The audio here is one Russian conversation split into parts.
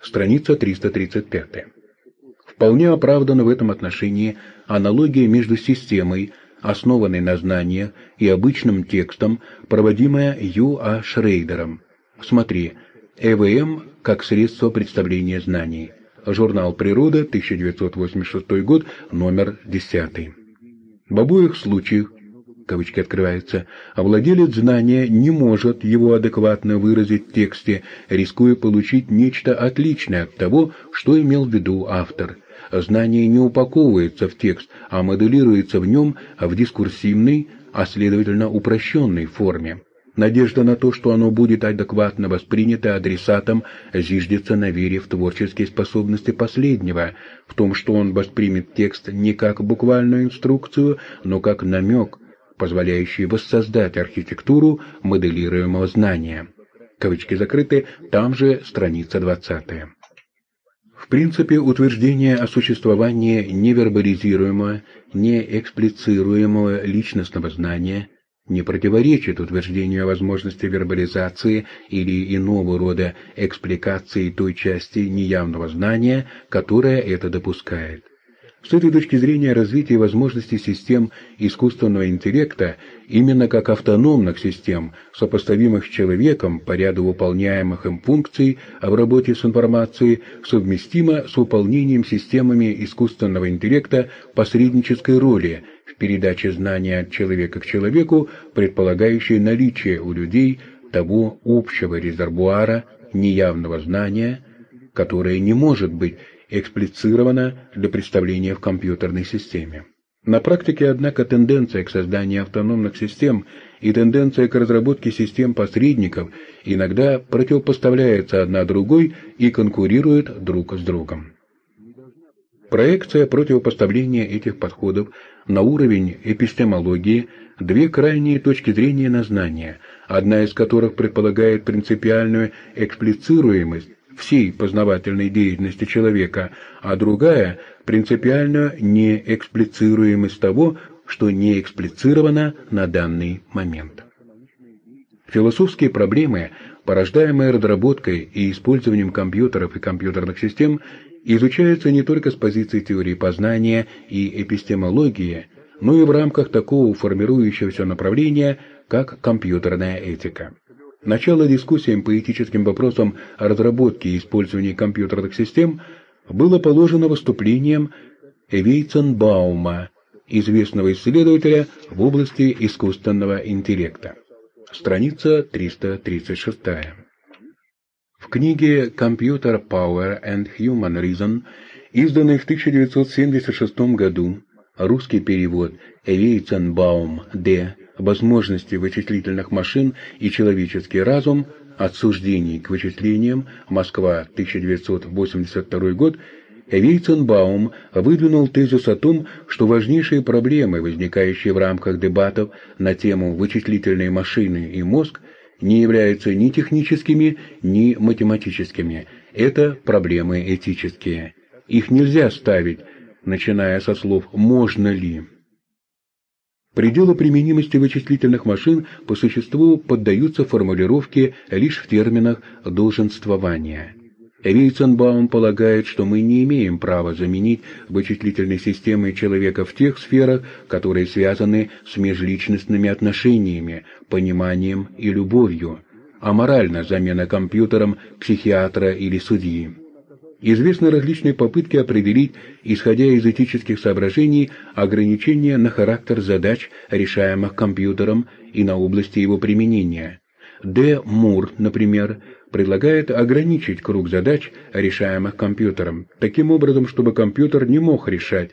Страница 335. Вполне оправдана в этом отношении аналогия между системой, основанной на знаниях, и обычным текстом, проводимая Ю. А. Шрейдером. Смотри, ЭВМ как средство представления знаний. Журнал «Природа», 1986 год, номер 10. В обоих случаях кавычки открываются, а владелец знания не может его адекватно выразить в тексте, рискуя получить нечто отличное от того, что имел в виду автор – знание не упаковывается в текст, а моделируется в нем в дискурсивной, а следовательно упрощенной форме. Надежда на то, что оно будет адекватно воспринято адресатом, зиждется на вере в творческие способности последнего, в том, что он воспримет текст не как буквальную инструкцию, но как намек, позволяющий воссоздать архитектуру моделируемого знания. Кавычки закрыты, там же страница 20. В принципе, утверждение о существовании невербализируемого, неэксплицируемого личностного знания не противоречит утверждению о возможности вербализации или иного рода экспликации той части неявного знания, которая это допускает. С этой точки зрения развитие возможностей систем искусственного интеллекта именно как автономных систем, сопоставимых с человеком по ряду выполняемых им функций в работе с информацией, совместимо с выполнением системами искусственного интеллекта посреднической роли в передаче знания от человека к человеку, предполагающей наличие у людей того общего резервуара неявного знания, которое не может быть эксплицировано для представления в компьютерной системе. На практике, однако, тенденция к созданию автономных систем и тенденция к разработке систем посредников иногда противопоставляются одна другой и конкурируют друг с другом. Проекция противопоставления этих подходов на уровень эпистемологии – две крайние точки зрения на знание, одна из которых предполагает принципиальную эксплицируемость всей познавательной деятельности человека, а другая – принципиально неэксплицируемость того, что не эксплицировано на данный момент. Философские проблемы, порождаемые разработкой и использованием компьютеров и компьютерных систем, изучаются не только с позиции теории познания и эпистемологии, но и в рамках такого формирующегося направления, как компьютерная этика. Начало дискуссиям по этическим вопросам о разработке и использовании компьютерных систем было положено выступлением Вейценбаума, известного исследователя в области искусственного интеллекта. Страница 336. В книге «Computer Power and Human Reason», изданной в 1976 году, русский перевод Вейценбаум Д возможности вычислительных машин и человеческий разум, от суждений к вычислениям, Москва, 1982 год, Вейценбаум выдвинул тезис о том, что важнейшие проблемы, возникающие в рамках дебатов на тему вычислительной машины и мозг, не являются ни техническими, ни математическими. Это проблемы этические. Их нельзя ставить, начиная со слов «можно ли?». Пределы применимости вычислительных машин по существу поддаются формулировке лишь в терминах долженствования. Рейценбаум полагает, что мы не имеем права заменить вычислительной системой человека в тех сферах, которые связаны с межличностными отношениями, пониманием и любовью, а морально замена компьютером психиатра или судьи. Известны различные попытки определить, исходя из этических соображений, ограничения на характер задач, решаемых компьютером, и на области его применения. Д. Мур, например, предлагает ограничить круг задач, решаемых компьютером, таким образом, чтобы компьютер не мог решать,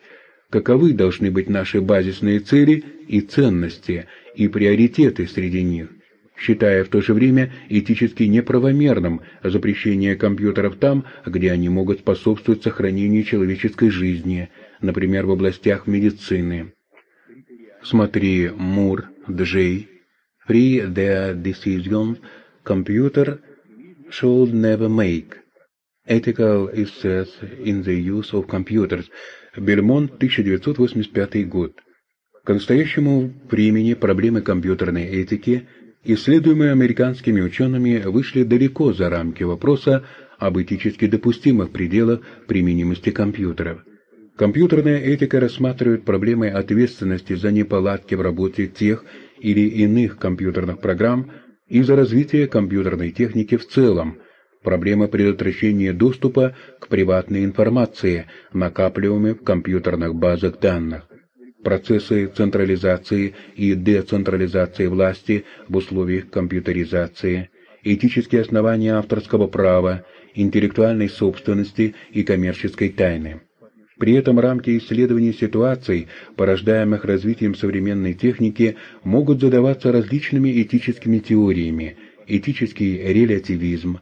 каковы должны быть наши базисные цели и ценности, и приоритеты среди них считая в то же время этически неправомерным запрещение компьютеров там, где они могут способствовать сохранению человеческой жизни, например, в областях медицины. Смотри Мур, Джей, Free the Decision Computer Should Never Make. Ethical Essays in the Use of Computers. Бельмонт, 1985 год. К настоящему времени проблемы компьютерной этики исследуемые американскими учеными, вышли далеко за рамки вопроса об этически допустимых пределах применимости компьютеров. Компьютерная этика рассматривает проблемы ответственности за неполадки в работе тех или иных компьютерных программ и за развитие компьютерной техники в целом, проблема предотвращения доступа к приватной информации, накапливаемой в компьютерных базах данных, процессы централизации и децентрализации власти в условиях компьютеризации, этические основания авторского права, интеллектуальной собственности и коммерческой тайны. При этом рамки исследования ситуаций, порождаемых развитием современной техники, могут задаваться различными этическими теориями, этический релятивизм,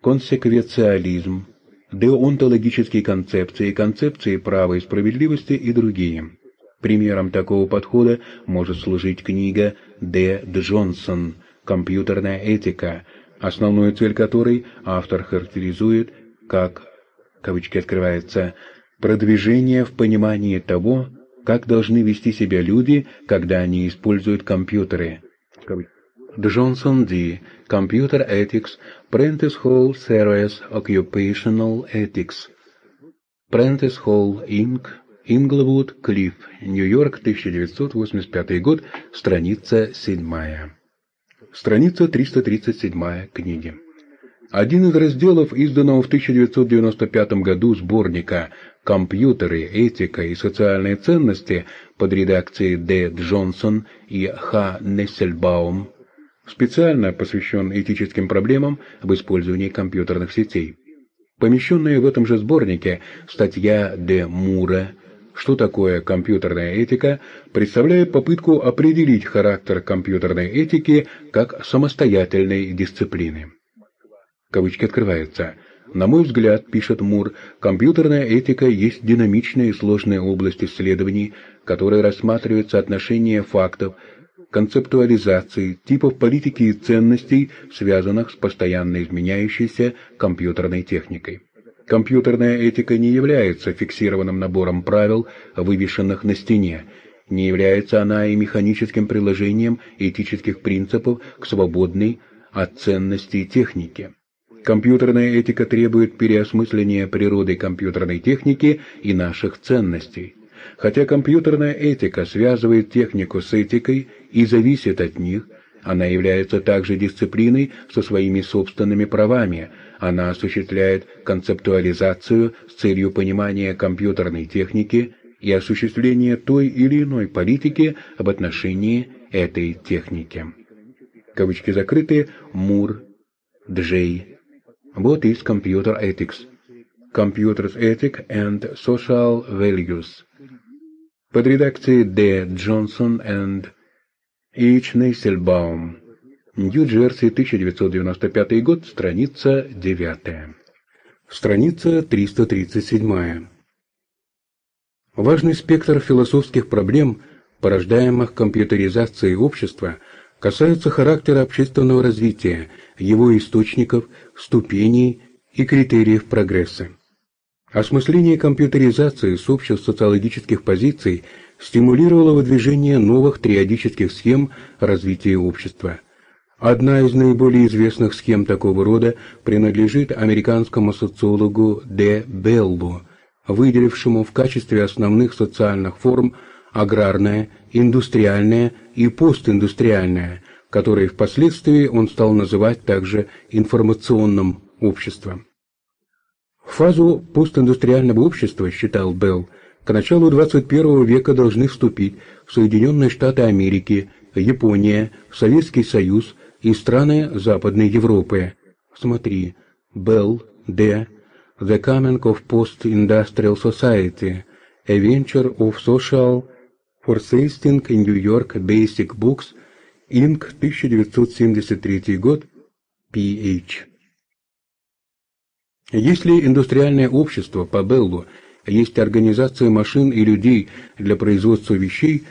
консеквенциализм, деонтологические концепции, концепции права и справедливости и другие. Примером такого подхода может служить книга Д. Джонсон «Компьютерная этика», основную цель которой автор характеризует как кавычки открываются, продвижение в понимании того, как должны вести себя люди, когда они используют компьютеры. Джонсон Д. Computer Ethics, Prentice Hall Series Occupational Ethics. Prentice Hall Inc. Inglewood Cliff, Нью-Йорк, 1985 год, страница 7. Страница 337 книги. Один из разделов изданного в 1995 году сборника «Компьютеры, этика и социальные ценности» под редакцией Д. Джонсон и Х. Нессельбаум специально посвящен этическим проблемам в использовании компьютерных сетей. Помещенная в этом же сборнике статья Д. Мура «Что такое компьютерная этика?» представляет попытку определить характер компьютерной этики как самостоятельной дисциплины. Кавычки открываются. На мой взгляд, пишет Мур, компьютерная этика есть динамичная и сложная область исследований, которая рассматривает соотношение фактов, концептуализации, типов политики и ценностей, связанных с постоянно изменяющейся компьютерной техникой. Компьютерная этика не является фиксированным набором правил, вывешенных на стене. Не является она и механическим приложением этических принципов к свободной от ценностей технике. Компьютерная этика требует переосмысления природы компьютерной техники и наших ценностей. Хотя компьютерная этика связывает технику с этикой и зависит от них, она является также дисциплиной со своими собственными правами. Она осуществляет концептуализацию с целью понимания компьютерной техники и осуществления той или иной политики в отношении этой техники. Кавычки закрыты. Мур, Джей, What is computer ethics? Computers Ethic and Social Values. Под редакцией Д. Джонсон and H. Нейсельбаум. Нью-Джерси, 1995 год, страница 9. Страница 337. Важный спектр философских проблем, порождаемых компьютеризацией общества, касается характера общественного развития, его источников, ступеней и критериев прогресса. Осмысление компьютеризации с общих социологических позиций стимулировало выдвижение новых триадических схем развития общества. Одна из наиболее известных схем такого рода принадлежит американскому социологу Д. Беллу, выделившему в качестве основных социальных форм аграрное, индустриальное и постиндустриальное, которые впоследствии он стал называть также информационным обществом. Фазу постиндустриального общества, считал Белл, к началу 21 века должны вступить Соединенные Штаты Америки, Япония, Советский Союз и страны Западной Европы. Смотри, Белл, Д. The Coming of Post-Industrial Society, A Venture of Social Foresighting in New York Basic Books, Инк, 1973 год, PH. Если индустриальное общество по Беллу есть организация машин и людей для производства вещей,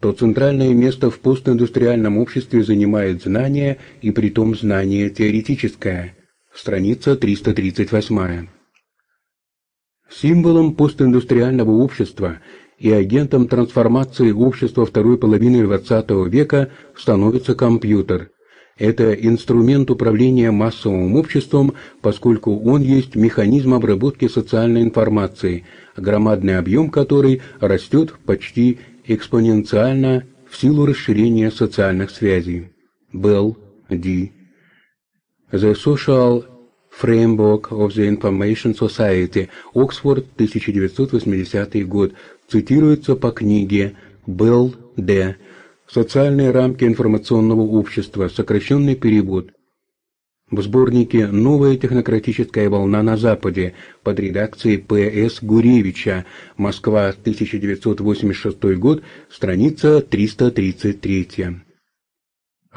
то центральное место в постиндустриальном обществе занимает знание, и притом знание теоретическое. Страница 338. Символом постиндустриального общества – и агентом трансформации общества второй половины XX века становится компьютер. Это инструмент управления массовым обществом, поскольку он есть механизм обработки социальной информации, громадный объем которой растет почти экспоненциально в силу расширения социальных связей. Белл, Д. The Social Framework of the Information Society, Оксфорд, 1980 год, цитируется по книге Белл, Д. Социальные рамки информационного общества, сокращенный перевод. В сборнике «Новая технократическая волна на Западе» под редакцией П.С. Гуревича, Москва, 1986 год, страница 333.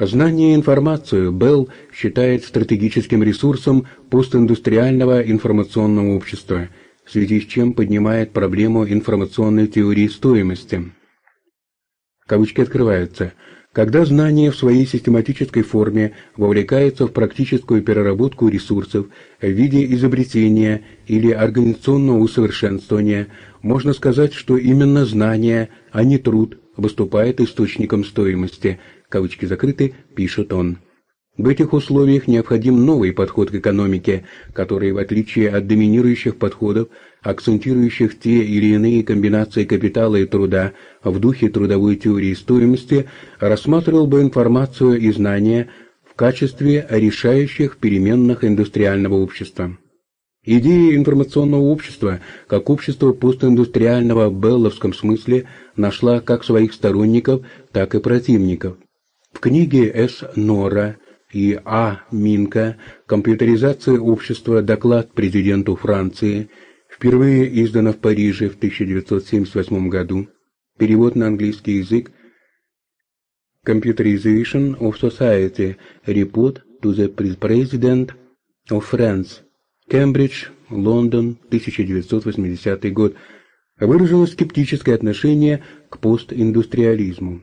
Знание и информацию Белл считает стратегическим ресурсом постиндустриального информационного общества, в связи с чем поднимает проблему информационной теории стоимости. Кавычки открываются. Когда знание в своей систематической форме вовлекается в практическую переработку ресурсов в виде изобретения или организационного усовершенствования, можно сказать, что именно знание, а не труд, выступает источником стоимости – кавычки закрыты, пишет он. В этих условиях необходим новый подход к экономике, который, в отличие от доминирующих подходов, акцентирующих те или иные комбинации капитала и труда в духе трудовой теории стоимости, рассматривал бы информацию и знания в качестве решающих переменных индустриального общества. Идея информационного общества, как общества постиндустриального в белловском смысле, нашла как своих сторонников, так и противников. В книге С. Нора и А. Минка «Компьютеризация общества. Доклад президенту Франции» впервые издана в Париже в 1978 году. Перевод на английский язык Computerization of Society Report to the President of France. Кембридж, Лондон, 1980 год. Выражило скептическое отношение к постиндустриализму.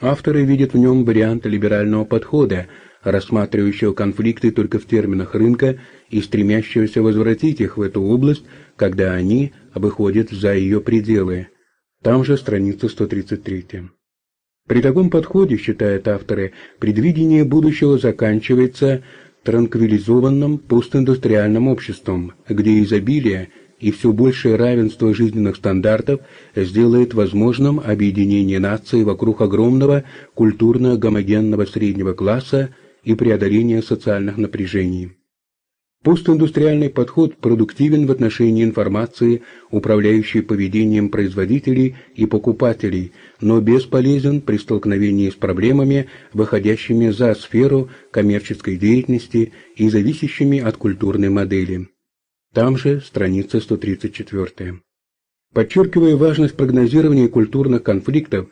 Авторы видят в нем вариант либерального подхода, рассматривающего конфликты только в терминах рынка и стремящегося возвратить их в эту область, когда они выходят за ее пределы. Там же страница 133. При таком подходе, считают авторы, предвидение будущего заканчивается транквилизованным постиндустриальным обществом, где изобилие – и все большее равенство жизненных стандартов сделает возможным объединение нации вокруг огромного культурно-гомогенного среднего класса и преодоление социальных напряжений. Постиндустриальный подход продуктивен в отношении информации, управляющей поведением производителей и покупателей, но бесполезен при столкновении с проблемами, выходящими за сферу коммерческой деятельности и зависящими от культурной модели. Там же страница 134. Подчеркивая важность прогнозирования культурных конфликтов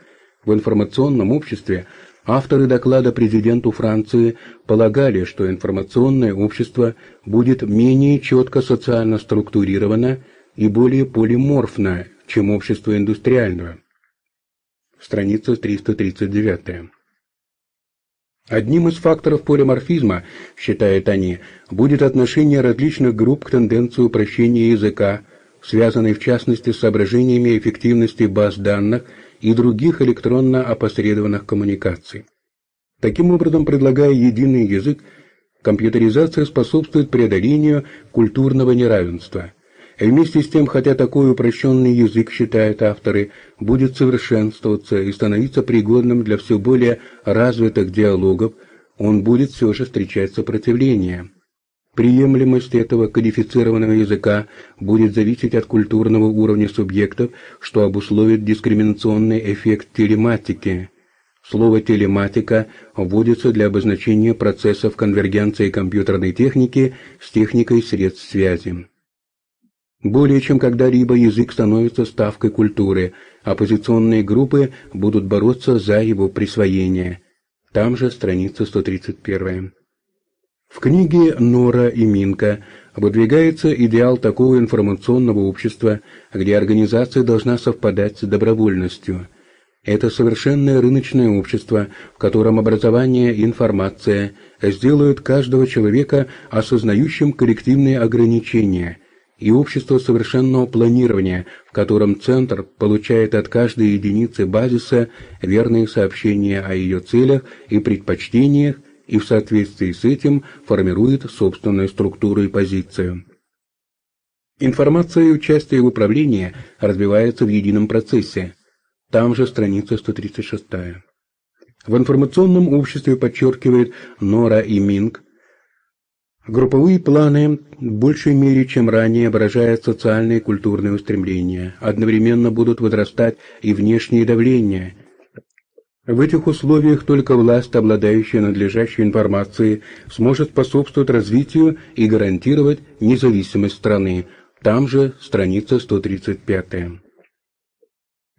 в информационном обществе, авторы доклада президенту Франции полагали, что информационное общество будет менее четко социально структурировано и более полиморфно, чем общество индустриального. Страница 339. Одним из факторов полиморфизма, считают они, будет отношение различных групп к тенденции упрощения языка, связанной в частности с соображениями эффективности баз данных и других электронно опосредованных коммуникаций. Таким образом, предлагая единый язык, компьютеризация способствует преодолению культурного неравенства – и вместе с тем, хотя такой упрощенный язык, считают авторы, будет совершенствоваться и становиться пригодным для все более развитых диалогов, он будет все же встречать сопротивление. Приемлемость этого кодифицированного языка будет зависеть от культурного уровня субъектов, что обусловит дискриминационный эффект телематики. Слово «телематика» вводится для обозначения процессов конвергенции компьютерной техники с техникой средств связи. Более чем когда-либо язык становится ставкой культуры, оппозиционные группы будут бороться за его присвоение. Там же страница 131. В книге Нора и Минка выдвигается идеал такого информационного общества, где организация должна совпадать с добровольностью. Это совершенное рыночное общество, в котором образование и информация сделают каждого человека осознающим коллективные ограничения – и общество совершенного планирования, в котором центр получает от каждой единицы базиса верные сообщения о ее целях и предпочтениях и в соответствии с этим формирует собственную структуру и позицию. Информация и участие в управлении развивается в едином процессе. Там же страница 136. В информационном обществе подчеркивает Нора и Минг, Групповые планы в большей мере, чем ранее, выражают социальные и культурные устремления. Одновременно будут возрастать и внешние давления. В этих условиях только власть, обладающая надлежащей информацией, сможет способствовать развитию и гарантировать независимость страны. Там же страница 135.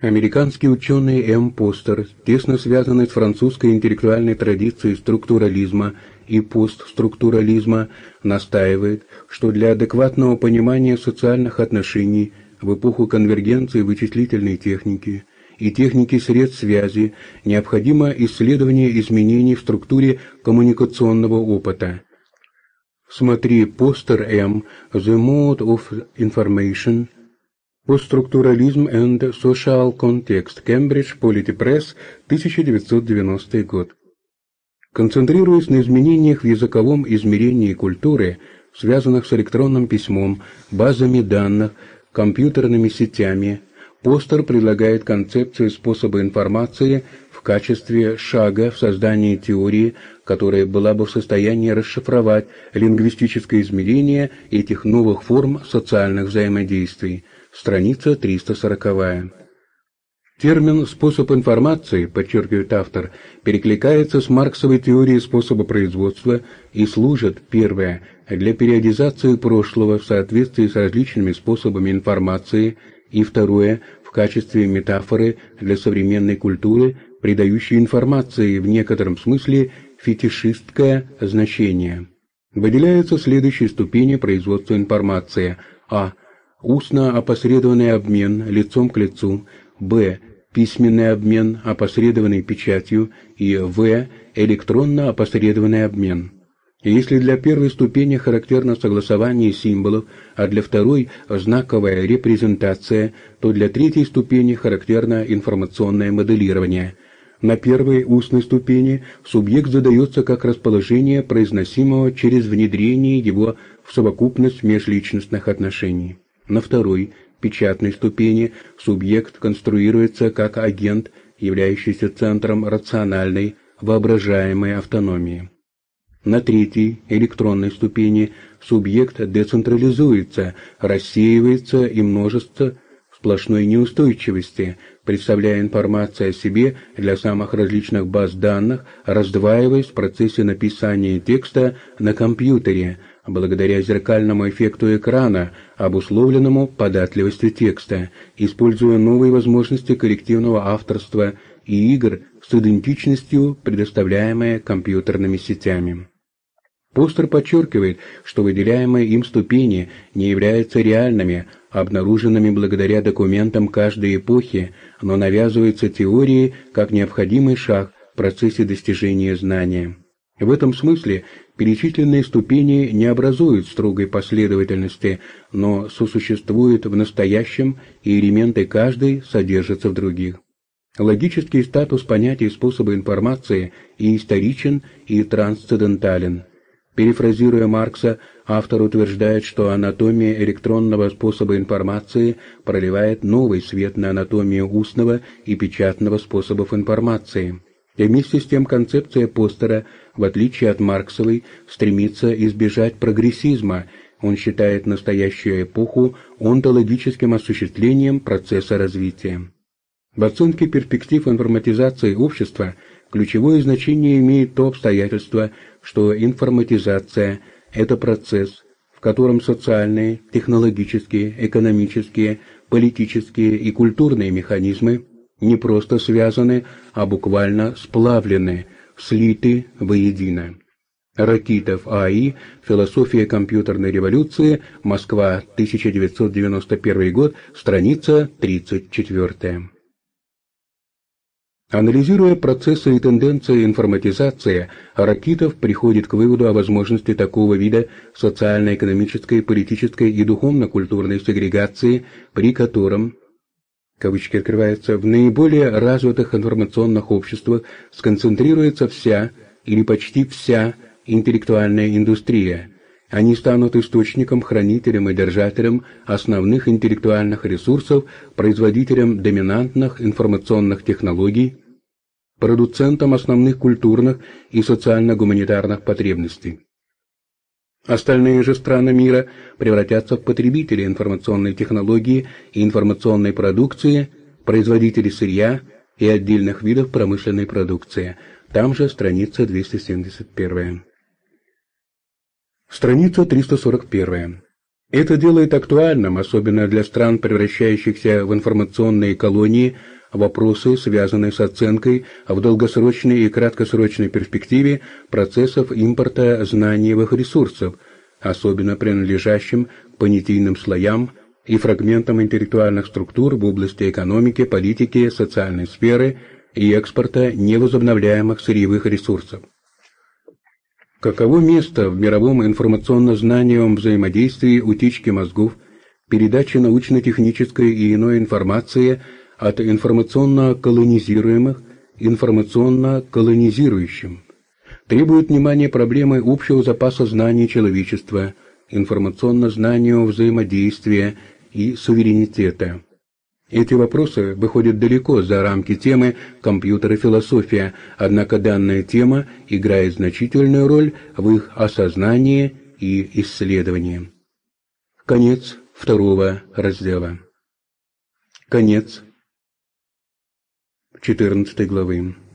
Американский ученый М. Постер, тесно связанный с французской интеллектуальной традицией структурализма и постструктурализма, настаивает, что для адекватного понимания социальных отношений в эпоху конвергенции вычислительной техники и техники средств связи необходимо исследование изменений в структуре коммуникационного опыта. Смотри постер М. The Mode of Information Постструктурализм and Social Context. Кембридж, Press, 1990 год. Концентрируясь на изменениях в языковом измерении культуры, связанных с электронным письмом, базами данных, компьютерными сетями, Постер предлагает концепцию способа информации в качестве шага в создании теории, которая была бы в состоянии расшифровать лингвистическое измерение этих новых форм социальных взаимодействий – страница 340. Термин «способ информации», подчеркивает автор, перекликается с марксовой теорией способа производства и служит, первое, для периодизации прошлого в соответствии с различными способами информации, и второе, в качестве метафоры для современной культуры, придающей информации в некотором смысле фетишистское значение. Выделяются следующие ступени производства информации. А – устно опосредованный обмен лицом к лицу, б. письменный обмен, опосредованный печатью, и в. электронно опосредованный обмен. Если для первой ступени характерно согласование символов, а для второй – знаковая репрезентация, то для третьей ступени характерно информационное моделирование. На первой устной ступени субъект задается как расположение произносимого через внедрение его в совокупность межличностных отношений. На второй, печатной ступени, субъект конструируется как агент, являющийся центром рациональной, воображаемой автономии. На третьей, электронной ступени, субъект децентрализуется, рассеивается и множится в сплошной неустойчивости, представляя информацию о себе для самых различных баз данных, раздваиваясь в процессе написания текста на компьютере, благодаря зеркальному эффекту экрана, обусловленному податливостью текста, используя новые возможности коллективного авторства и игр с идентичностью, предоставляемые компьютерными сетями. Постер подчеркивает, что выделяемые им ступени не являются реальными, обнаруженными благодаря документам каждой эпохи, но навязываются теорией как необходимый шаг в процессе достижения знания. В этом смысле перечисленные ступени не образуют строгой последовательности, но сосуществуют в настоящем, и элементы каждой содержатся в других. Логический статус понятий способа информации и историчен, и трансцендентален. Перефразируя Маркса, автор утверждает, что анатомия электронного способа информации проливает новый свет на анатомию устного и печатного способов информации. И вместе с тем концепция Постера, в отличие от Марксовой, стремится избежать прогрессизма. Он считает настоящую эпоху онтологическим осуществлением процесса развития. В оценке перспектив информатизации общества ключевое значение имеет то обстоятельство, что информатизация – это процесс, в котором социальные, технологические, экономические, политические и культурные механизмы не просто связаны, а буквально сплавлены, слиты воедино. Ракитов А.И. Философия компьютерной революции. Москва, 1991 год. Страница 34. Анализируя процессы и тенденции информатизации, Ракитов приходит к выводу о возможности такого вида социально-экономической, политической и духовно-культурной сегрегации, при котором кавычки открываются, в наиболее развитых информационных обществах сконцентрируется вся или почти вся интеллектуальная индустрия. Они станут источником, хранителем и держателем основных интеллектуальных ресурсов, производителем доминантных информационных технологий, продуцентом основных культурных и социально-гуманитарных потребностей. Остальные же страны мира превратятся в потребители информационной технологии и информационной продукции, производители сырья и отдельных видов промышленной продукции. Там же страница 271. Страница 341. Это делает актуальным, особенно для стран, превращающихся в информационные колонии, вопросы, связанные с оценкой в долгосрочной и краткосрочной перспективе процессов импорта знаниевых ресурсов, особенно принадлежащим к понятийным слоям и фрагментам интеллектуальных структур в области экономики, политики, социальной сферы и экспорта невозобновляемых сырьевых ресурсов. Каково место в мировом информационно-знаниевом взаимодействии утечки мозгов, передачи научно-технической и иной информации – от информационно-колонизируемых информационно-колонизирующим. Требует внимания проблемы общего запаса знаний человечества, информационно-знанию взаимодействия и суверенитета. Эти вопросы выходят далеко за рамки темы «компьютер философия», однако данная тема играет значительную роль в их осознании и исследовании. Конец второго раздела. Конец 14 главы.